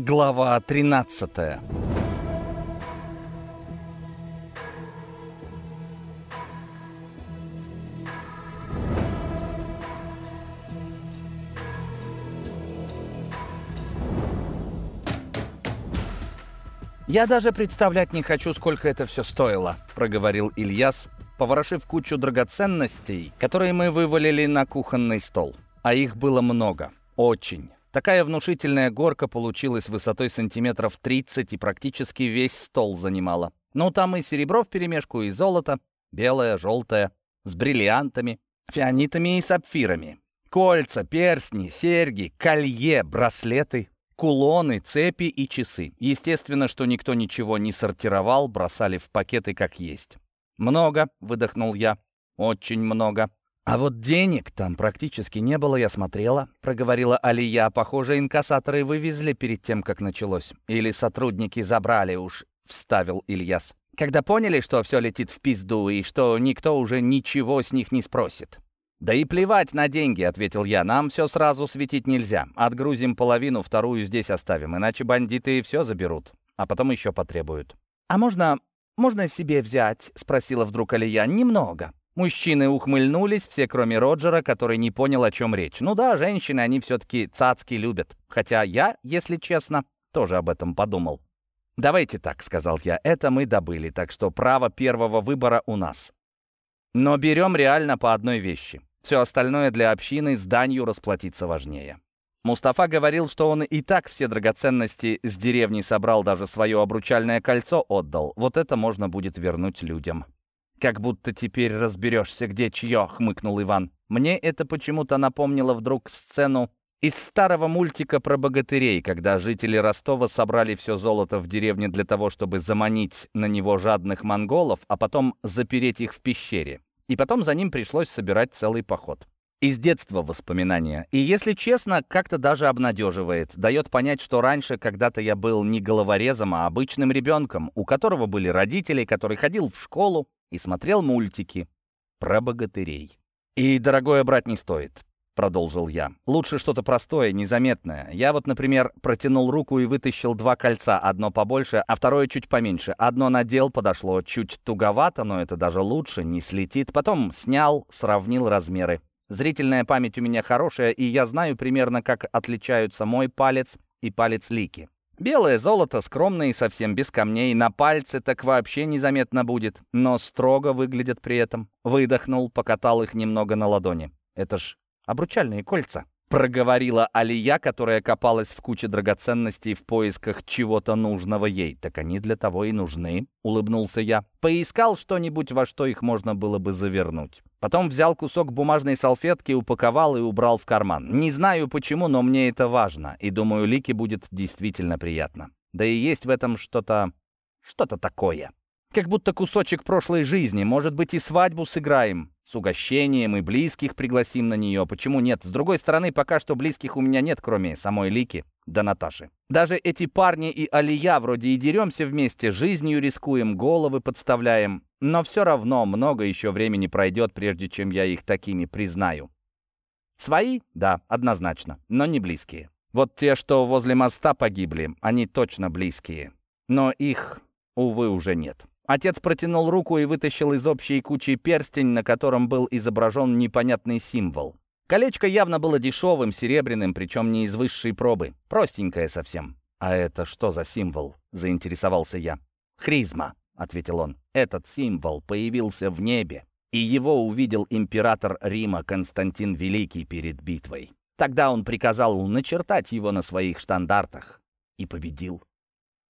Глава 13 «Я даже представлять не хочу, сколько это все стоило», — проговорил Ильяс, поворошив кучу драгоценностей, которые мы вывалили на кухонный стол. А их было много. Очень. Такая внушительная горка получилась высотой сантиметров 30 и практически весь стол занимала. Ну, там и серебро вперемешку, и золото, белое, желтое, с бриллиантами, фианитами и сапфирами. Кольца, перстни, серьги, колье, браслеты, кулоны, цепи и часы. Естественно, что никто ничего не сортировал, бросали в пакеты как есть. «Много», — выдохнул я, — «очень много». «А вот денег там практически не было, я смотрела», — проговорила Алия. «Похоже, инкассаторы вывезли перед тем, как началось. Или сотрудники забрали уж», — вставил Ильяс. «Когда поняли, что все летит в пизду и что никто уже ничего с них не спросит». «Да и плевать на деньги», — ответил я. «Нам все сразу светить нельзя. Отгрузим половину, вторую здесь оставим, иначе бандиты все заберут, а потом еще потребуют». «А можно... можно себе взять?» — спросила вдруг Алия. «Немного». Мужчины ухмыльнулись, все кроме Роджера, который не понял, о чем речь. Ну да, женщины, они все-таки цацки любят. Хотя я, если честно, тоже об этом подумал. «Давайте так», — сказал я, — «это мы добыли, так что право первого выбора у нас. Но берем реально по одной вещи. Все остальное для общины с данью расплатиться важнее». Мустафа говорил, что он и так все драгоценности с деревни собрал, даже свое обручальное кольцо отдал. Вот это можно будет вернуть людям. «Как будто теперь разберешься, где чье», — хмыкнул Иван. Мне это почему-то напомнило вдруг сцену из старого мультика про богатырей, когда жители Ростова собрали все золото в деревне для того, чтобы заманить на него жадных монголов, а потом запереть их в пещере. И потом за ним пришлось собирать целый поход. Из детства воспоминания. И, если честно, как-то даже обнадеживает. Дает понять, что раньше когда-то я был не головорезом, а обычным ребенком, у которого были родители, который ходил в школу, и смотрел мультики про богатырей. «И дорогое брать не стоит», — продолжил я. «Лучше что-то простое, незаметное. Я вот, например, протянул руку и вытащил два кольца, одно побольше, а второе чуть поменьше. Одно надел, подошло чуть туговато, но это даже лучше, не слетит. Потом снял, сравнил размеры. Зрительная память у меня хорошая, и я знаю примерно, как отличаются мой палец и палец Лики. Белое золото, скромное и совсем без камней, на пальце так вообще незаметно будет, но строго выглядят при этом. Выдохнул, покатал их немного на ладони. Это ж обручальные кольца. Проговорила Алия, которая копалась в куче драгоценностей в поисках чего-то нужного ей. «Так они для того и нужны», — улыбнулся я. Поискал что-нибудь, во что их можно было бы завернуть. Потом взял кусок бумажной салфетки, упаковал и убрал в карман. Не знаю почему, но мне это важно, и думаю, Лике будет действительно приятно. Да и есть в этом что-то... что-то такое. Как будто кусочек прошлой жизни. Может быть, и свадьбу сыграем. С угощением и близких пригласим на нее. Почему нет? С другой стороны, пока что близких у меня нет, кроме самой Лики да Наташи. Даже эти парни и Алия вроде и деремся вместе, жизнью рискуем, головы подставляем. Но все равно много еще времени пройдет, прежде чем я их такими признаю. Свои? Да, однозначно, но не близкие. Вот те, что возле моста погибли, они точно близкие. Но их, увы, уже нет. Отец протянул руку и вытащил из общей кучи перстень, на котором был изображен непонятный символ. Колечко явно было дешевым, серебряным, причем не из высшей пробы. Простенькое совсем. «А это что за символ?» — заинтересовался я. «Хризма», — ответил он. «Этот символ появился в небе, и его увидел император Рима Константин Великий перед битвой. Тогда он приказал начертать его на своих штандартах и победил.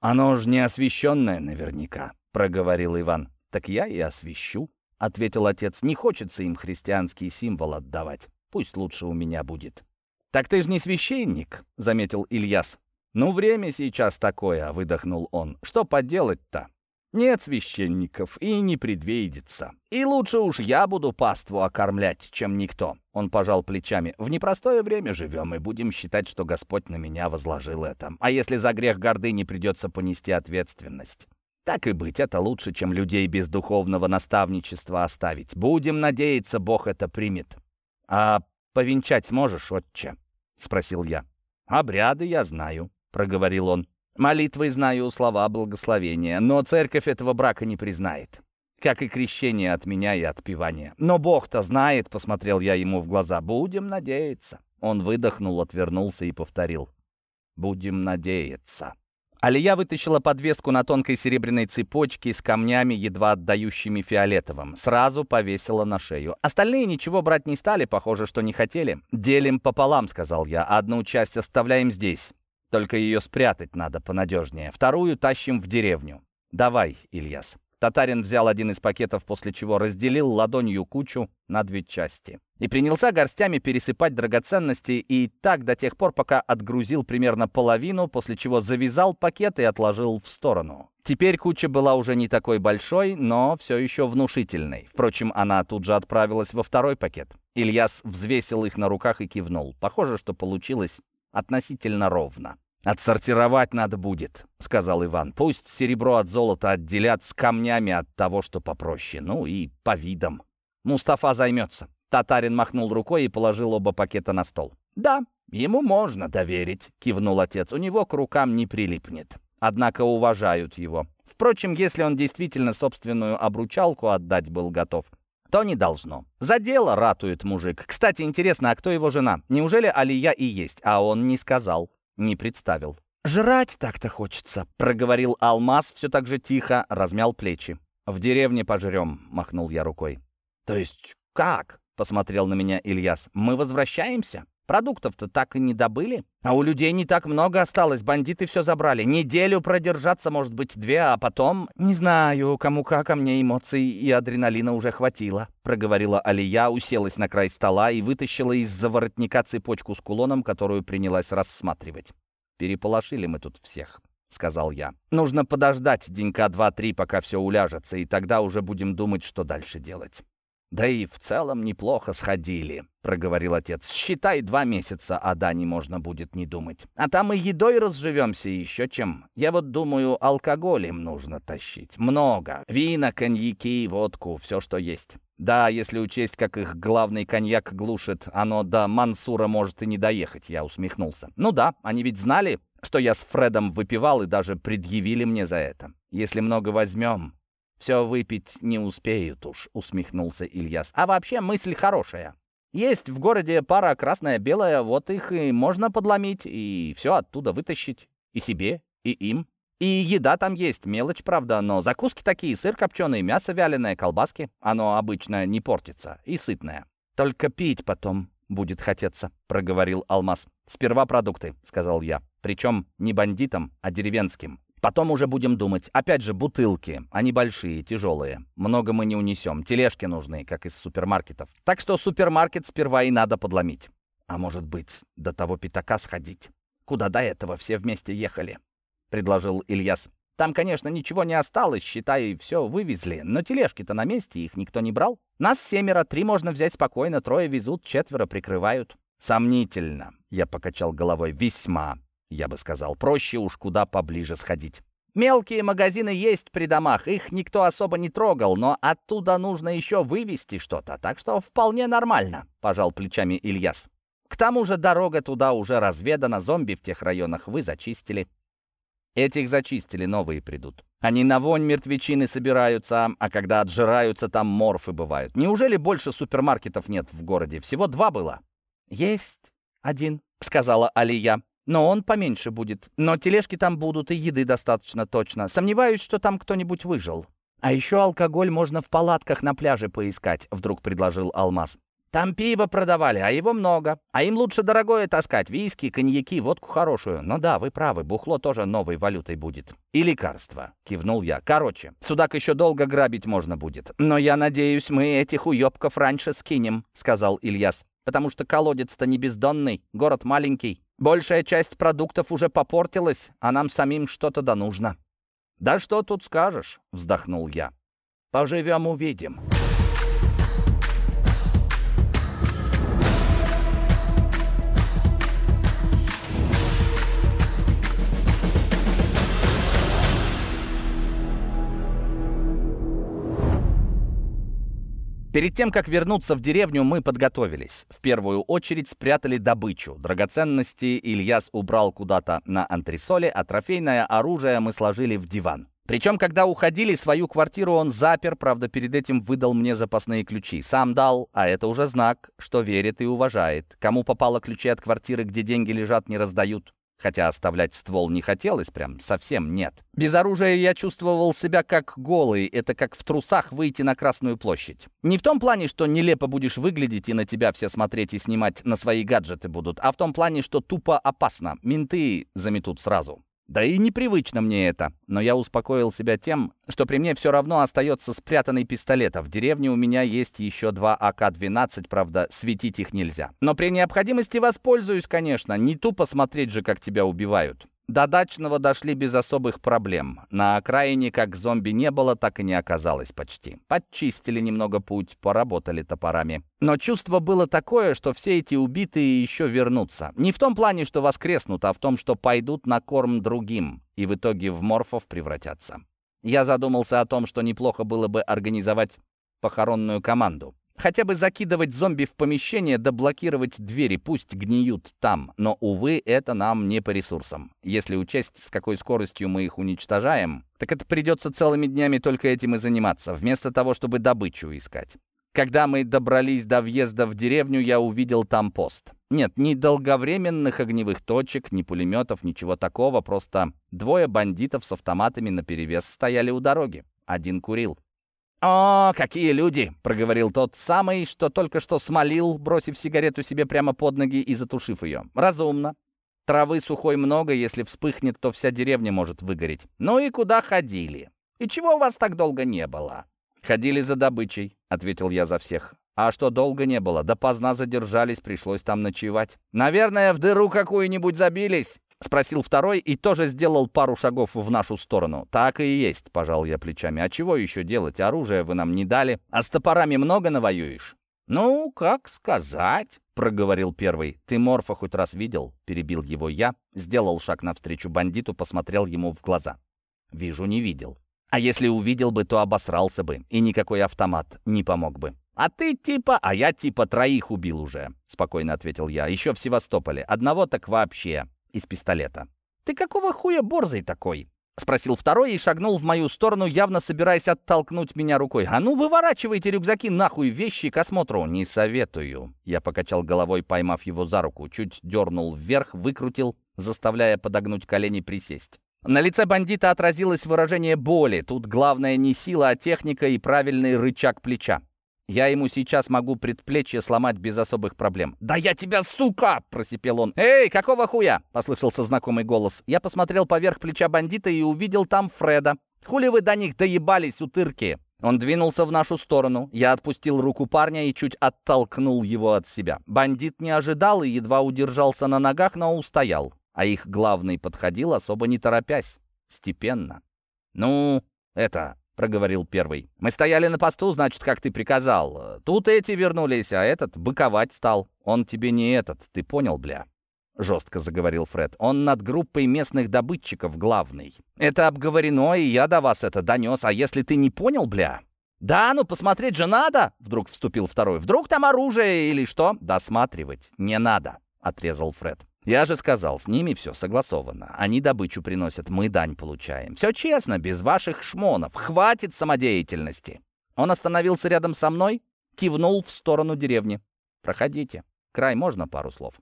«Оно ж не освященное наверняка», — проговорил Иван. «Так я и освящу», — ответил отец. «Не хочется им христианский символ отдавать». Пусть лучше у меня будет». «Так ты же не священник», — заметил Ильяс. «Ну, время сейчас такое», — выдохнул он. «Что поделать-то? Нет священников и не предвидится. И лучше уж я буду паству окормлять, чем никто». Он пожал плечами. «В непростое время живем и будем считать, что Господь на меня возложил это. А если за грех гордыни придется понести ответственность?» Так и быть, это лучше, чем людей без духовного наставничества оставить. Будем надеяться, Бог это примет. «А повенчать сможешь, отче?» — спросил я. «Обряды я знаю», проговорил он. «Молитвой знаю слова благословения, но церковь этого брака не признает. Как и крещение от меня и отпевание. Но Бог-то знает», — посмотрел я ему в глаза, — «будем надеяться». Он выдохнул, отвернулся и повторил. «Будем надеяться». Алия вытащила подвеску на тонкой серебряной цепочке с камнями, едва отдающими фиолетовым. Сразу повесила на шею. Остальные ничего брать не стали, похоже, что не хотели. «Делим пополам», — сказал я. «Одну часть оставляем здесь. Только ее спрятать надо понадежнее. Вторую тащим в деревню. Давай, Ильяс». Татарин взял один из пакетов, после чего разделил ладонью кучу на две части. И принялся горстями пересыпать драгоценности и так до тех пор, пока отгрузил примерно половину, после чего завязал пакет и отложил в сторону. Теперь куча была уже не такой большой, но все еще внушительной. Впрочем, она тут же отправилась во второй пакет. Ильяс взвесил их на руках и кивнул. Похоже, что получилось относительно ровно. «Отсортировать надо будет», — сказал Иван. «Пусть серебро от золота отделят с камнями от того, что попроще. Ну и по видам. Мустафа займется». Татарин махнул рукой и положил оба пакета на стол. «Да, ему можно доверить», — кивнул отец. «У него к рукам не прилипнет. Однако уважают его. Впрочем, если он действительно собственную обручалку отдать был готов, то не должно. За дело ратует мужик. Кстати, интересно, а кто его жена? Неужели Алия и есть? А он не сказал не представил. «Жрать так-то хочется», — проговорил Алмаз все так же тихо, размял плечи. «В деревне пожрем», — махнул я рукой. «То есть как?» — посмотрел на меня Ильяс. «Мы возвращаемся? Продуктов-то так и не добыли? А у людей не так много осталось, бандиты все забрали. Неделю продержаться, может быть, две, а потом... Не знаю, кому как, а мне эмоций и адреналина уже хватило», — проговорила Алия, уселась на край стола и вытащила из-за воротника цепочку с кулоном, которую принялась рассматривать. «Переполошили мы тут всех». — сказал я. «Нужно подождать денька два-три, пока все уляжется, и тогда уже будем думать, что дальше делать». «Да и в целом неплохо сходили», — проговорил отец. «Считай, два месяца о Дане можно будет не думать. А там и едой разживемся еще чем. Я вот думаю, алкоголь им нужно тащить. Много. Вина, коньяки, водку, все, что есть. Да, если учесть, как их главный коньяк глушит, оно до Мансура может и не доехать», — я усмехнулся. «Ну да, они ведь знали, что я с Фредом выпивал и даже предъявили мне за это. Если много возьмем, «Все выпить не успеют уж», — усмехнулся Ильяс. «А вообще мысль хорошая. Есть в городе пара красная-белая, вот их и можно подломить, и все оттуда вытащить. И себе, и им. И еда там есть, мелочь, правда, но закуски такие, сыр копченый, мясо вяленое, колбаски. Оно обычно не портится и сытное. Только пить потом будет хотеться», — проговорил Алмаз. «Сперва продукты», — сказал я. «Причем не бандитам, а деревенским. Потом уже будем думать. Опять же, бутылки. Они большие, тяжелые. Много мы не унесем. Тележки нужны, как из супермаркетов. Так что супермаркет сперва и надо подломить. А может быть, до того пятака сходить? Куда до этого все вместе ехали? Предложил Ильяс. Там, конечно, ничего не осталось, считай, все вывезли. Но тележки-то на месте, их никто не брал. Нас семеро, три можно взять спокойно, трое везут, четверо прикрывают. Сомнительно, я покачал головой, весьма я бы сказал. Проще уж куда поближе сходить. Мелкие магазины есть при домах, их никто особо не трогал, но оттуда нужно еще вывести что-то, так что вполне нормально», — пожал плечами Ильяс. «К тому же дорога туда уже разведана, зомби в тех районах вы зачистили». «Этих зачистили, новые придут. Они на вонь мертвечины собираются, а когда отжираются, там морфы бывают. Неужели больше супермаркетов нет в городе? Всего два было?» «Есть один», — сказала Алия. Но он поменьше будет. Но тележки там будут и еды достаточно точно. Сомневаюсь, что там кто-нибудь выжил. А еще алкоголь можно в палатках на пляже поискать, вдруг предложил Алмаз. Там пиво продавали, а его много. А им лучше дорогое таскать. Виски, коньяки, водку хорошую. Но да, вы правы, бухло тоже новой валютой будет. И лекарства, кивнул я. Короче, судак еще долго грабить можно будет. Но я надеюсь, мы этих уебков раньше скинем, сказал Ильяс. Потому что колодец-то не бездонный, город маленький. Большая часть продуктов уже попортилась, а нам самим что-то да нужно». «Да что тут скажешь?» — вздохнул я. «Поживем, увидим». Перед тем, как вернуться в деревню, мы подготовились. В первую очередь спрятали добычу. Драгоценности Ильяс убрал куда-то на антресоле, а трофейное оружие мы сложили в диван. Причем, когда уходили, свою квартиру он запер, правда, перед этим выдал мне запасные ключи. Сам дал, а это уже знак, что верит и уважает. Кому попало ключи от квартиры, где деньги лежат, не раздают. Хотя оставлять ствол не хотелось, прям совсем нет. Без оружия я чувствовал себя как голый, это как в трусах выйти на Красную площадь. Не в том плане, что нелепо будешь выглядеть и на тебя все смотреть и снимать на свои гаджеты будут, а в том плане, что тупо опасно, менты заметут сразу. Да и непривычно мне это, но я успокоил себя тем, что при мне все равно остается спрятанный пистолет, а в деревне у меня есть еще два АК-12, правда, светить их нельзя. Но при необходимости воспользуюсь, конечно, не тупо смотреть же, как тебя убивают. До дачного дошли без особых проблем. На окраине как зомби не было, так и не оказалось почти. Подчистили немного путь, поработали топорами. Но чувство было такое, что все эти убитые еще вернутся. Не в том плане, что воскреснут, а в том, что пойдут на корм другим и в итоге в морфов превратятся. Я задумался о том, что неплохо было бы организовать похоронную команду. Хотя бы закидывать зомби в помещение да блокировать двери, пусть гниют там. Но, увы, это нам не по ресурсам. Если учесть, с какой скоростью мы их уничтожаем, так это придется целыми днями только этим и заниматься, вместо того, чтобы добычу искать. Когда мы добрались до въезда в деревню, я увидел там пост. Нет, ни долговременных огневых точек, ни пулеметов, ничего такого, просто двое бандитов с автоматами наперевес стояли у дороги. Один курил. «О, какие люди!» — проговорил тот самый, что только что смолил, бросив сигарету себе прямо под ноги и затушив ее. «Разумно. Травы сухой много, если вспыхнет, то вся деревня может выгореть. Ну и куда ходили? И чего у вас так долго не было?» «Ходили за добычей», — ответил я за всех. «А что долго не было? Допоздна задержались, пришлось там ночевать. Наверное, в дыру какую-нибудь забились?» — спросил второй и тоже сделал пару шагов в нашу сторону. «Так и есть», — пожал я плечами. «А чего еще делать? Оружие вы нам не дали. А с топорами много навоюешь?» «Ну, как сказать», — проговорил первый. «Ты морфа хоть раз видел?» — перебил его я, сделал шаг навстречу бандиту, посмотрел ему в глаза. «Вижу, не видел. А если увидел бы, то обосрался бы, и никакой автомат не помог бы». «А ты типа...» «А я типа троих убил уже», — спокойно ответил я. «Еще в Севастополе. Одного так вообще из пистолета. «Ты какого хуя борзый такой?» — спросил второй и шагнул в мою сторону, явно собираясь оттолкнуть меня рукой. «А ну, выворачивайте рюкзаки нахуй, вещи к осмотру!» «Не советую!» Я покачал головой, поймав его за руку, чуть дернул вверх, выкрутил, заставляя подогнуть колени присесть. На лице бандита отразилось выражение боли. Тут главное не сила, а техника и правильный рычаг плеча. Я ему сейчас могу предплечье сломать без особых проблем. «Да я тебя, сука!» — просипел он. «Эй, какого хуя?» — послышался знакомый голос. Я посмотрел поверх плеча бандита и увидел там Фреда. «Хули вы до них доебались, утырки?» Он двинулся в нашу сторону. Я отпустил руку парня и чуть оттолкнул его от себя. Бандит не ожидал и едва удержался на ногах, но устоял. А их главный подходил, особо не торопясь. Степенно. «Ну, это, — проговорил первый. «Мы стояли на посту, значит, как ты приказал. Тут эти вернулись, а этот быковать стал. Он тебе не этот, ты понял, бля?» Жестко заговорил Фред. «Он над группой местных добытчиков главный. Это обговорено, и я до вас это донес. А если ты не понял, бля?» «Да, ну посмотреть же надо!» Вдруг вступил второй. «Вдруг там оружие или что?» «Досматривать не надо», — отрезал Фред. Я же сказал, с ними все согласовано. Они добычу приносят, мы дань получаем. Все честно, без ваших шмонов. Хватит самодеятельности. Он остановился рядом со мной, кивнул в сторону деревни. Проходите. Край, можно пару слов?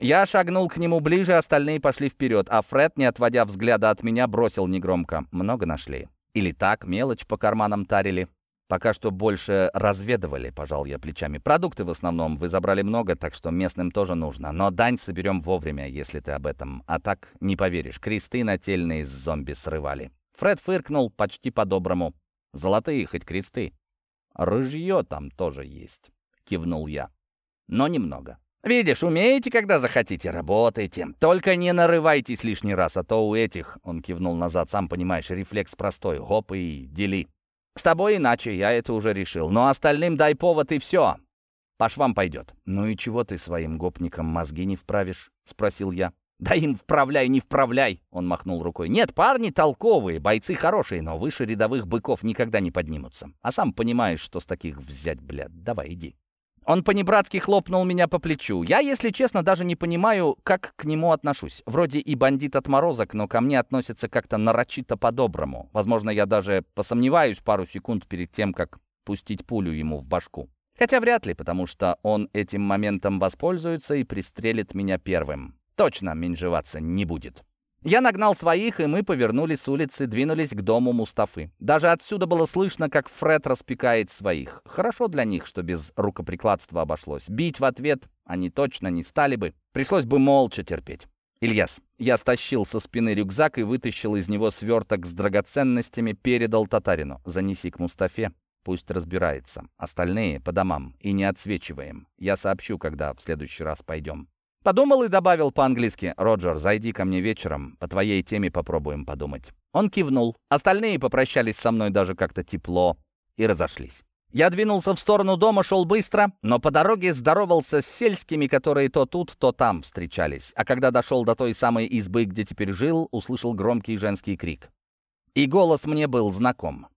Я шагнул к нему ближе, остальные пошли вперед, а Фред, не отводя взгляда от меня, бросил негромко. Много нашли. Или так, мелочь по карманам тарили. «Пока что больше разведывали», — пожал я плечами. «Продукты в основном вы забрали много, так что местным тоже нужно. Но дань соберем вовремя, если ты об этом. А так, не поверишь, кресты нательные с зомби срывали». Фред фыркнул почти по-доброму. «Золотые хоть кресты». «Рыжье там тоже есть», — кивнул я. «Но немного». «Видишь, умеете, когда захотите, работайте. Только не нарывайтесь лишний раз, а то у этих...» Он кивнул назад, сам понимаешь, рефлекс простой. Гоп и дели. С тобой иначе, я это уже решил. Но остальным дай повод и все. По швам пойдет. Ну и чего ты своим гопникам мозги не вправишь? Спросил я. «Да им вправляй, не вправляй!» — он махнул рукой. «Нет, парни толковые, бойцы хорошие, но выше рядовых быков никогда не поднимутся. А сам понимаешь, что с таких взять, блядь. Давай, иди». Он по-небратски хлопнул меня по плечу. Я, если честно, даже не понимаю, как к нему отношусь. Вроде и бандит отморозок, но ко мне относится как-то нарочито по-доброму. Возможно, я даже посомневаюсь пару секунд перед тем, как пустить пулю ему в башку. Хотя вряд ли, потому что он этим моментом воспользуется и пристрелит меня первым. Точно меньжеваться не будет. Я нагнал своих, и мы повернули с улицы, двинулись к дому Мустафы. Даже отсюда было слышно, как Фред распекает своих. Хорошо для них, что без рукоприкладства обошлось. Бить в ответ они точно не стали бы. Пришлось бы молча терпеть. «Ильяс». Я стащил со спины рюкзак и вытащил из него сверток с драгоценностями, передал татарину. «Занеси к Мустафе, пусть разбирается. Остальные по домам и не отсвечиваем. Я сообщу, когда в следующий раз пойдем». Подумал и добавил по-английски. «Роджер, зайди ко мне вечером, по твоей теме попробуем подумать». Он кивнул. Остальные попрощались со мной даже как-то тепло и разошлись. Я двинулся в сторону дома, шел быстро, но по дороге здоровался с сельскими, которые то тут, то там встречались. А когда дошел до той самой избы, где теперь жил, услышал громкий женский крик. И голос мне был знаком.